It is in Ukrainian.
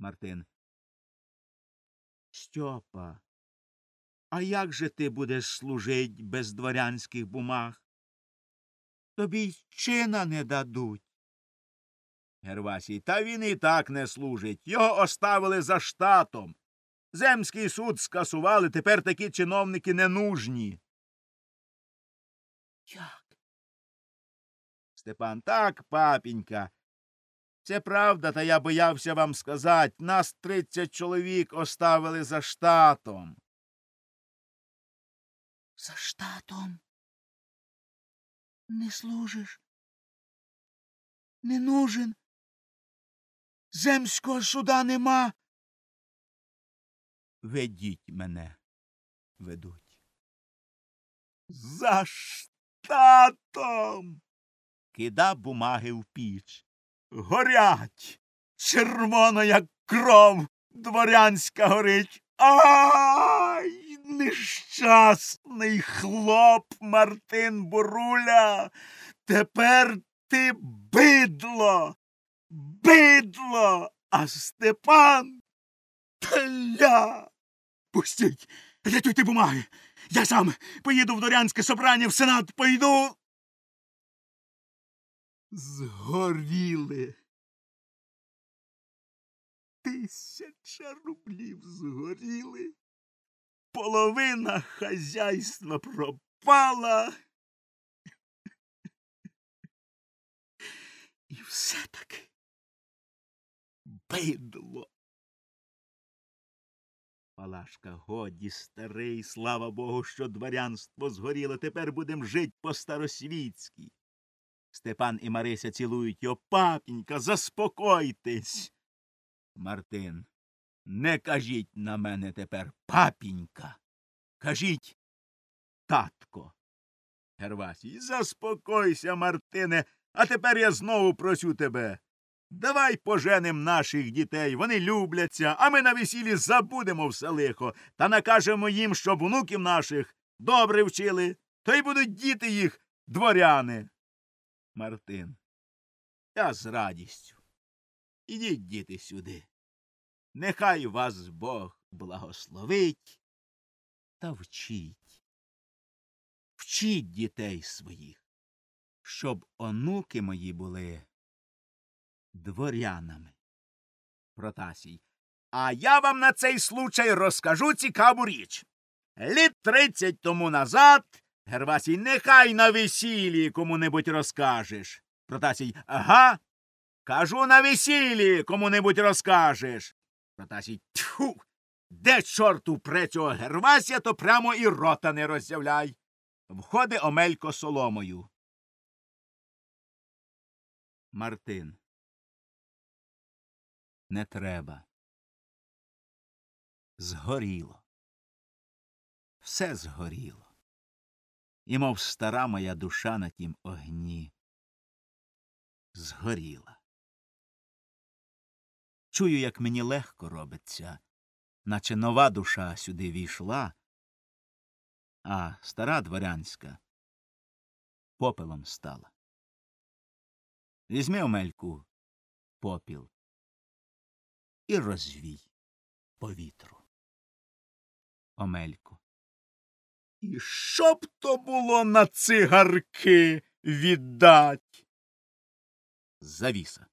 Мартин. Стьопа, а як же ти будеш служить без дворянських бумаг? Тобі й чина не дадуть. Гервасій. Та він і так не служить. Його оставили за штатом. Земський суд скасували, тепер такі чиновники не нужні. Як? Степан. Так, папінька. Це правда, та я боявся вам сказати. Нас тридцять чоловік оставили за штатом. За штатом. Не служиш. Не нужен. Земського суда нема. Ведіть мене. Ведуть. За штатом. Кида бумаги в піч. Горять. Червоно, як кров, дворянська горить. Ай, нещасний хлоп Мартин Буруля. Тепер ти бидло, бидло, а Степан теля. Пустіть. Рятуйте бумаги. Я сам поїду в дворянське собрання, в сенат пойду. Згоріли. Тисяча рублів згоріли. Половина хазяйства пропала. І все таки бидло. Палашка, годі, старий, слава Богу, що дворянство згоріло. Тепер будем жить по старосвітськи. Степан і Марися цілують його. Папінька, заспокойтесь. Мартин. Не кажіть на мене тепер папінька. Кажіть татко. Гервасій. Заспокойся, Мартине, а тепер я знову просю тебе. Давай поженем наших дітей, вони любляться, а ми на весіллі забудемо все лихо та накажемо їм, щоб внуків наших добре вчили, то й будуть діти їх дворяни. Мартин. Я з радістю. Ідіть, діти, сюди. Нехай вас Бог благословить та вчіть. Вчіть дітей своїх, щоб онуки мої були дворянами. Протасій. А я вам на цей случай розкажу цікаву річ. Літ тридцять тому назад, Гервасій, нехай на весіллі кому-небудь розкажеш. Протасій. Ага. Кажу на весіллі кому-небудь розкажеш. Протасій. Тьфу. Де чорту пре цього Гервасія, то прямо і рота не роззявляй. Входи Омелько соломою. Мартин. Не треба. Згоріло. Все згоріло. І, мов стара моя душа на тім огні. Згоріла. Чую, як мені легко робиться, наче нова душа сюди війшла, а стара дворянська попелом стала. Візьми Омельку попіл і розвій повітру. Омелько. І щоб то було на цигарки віддать. Завіса.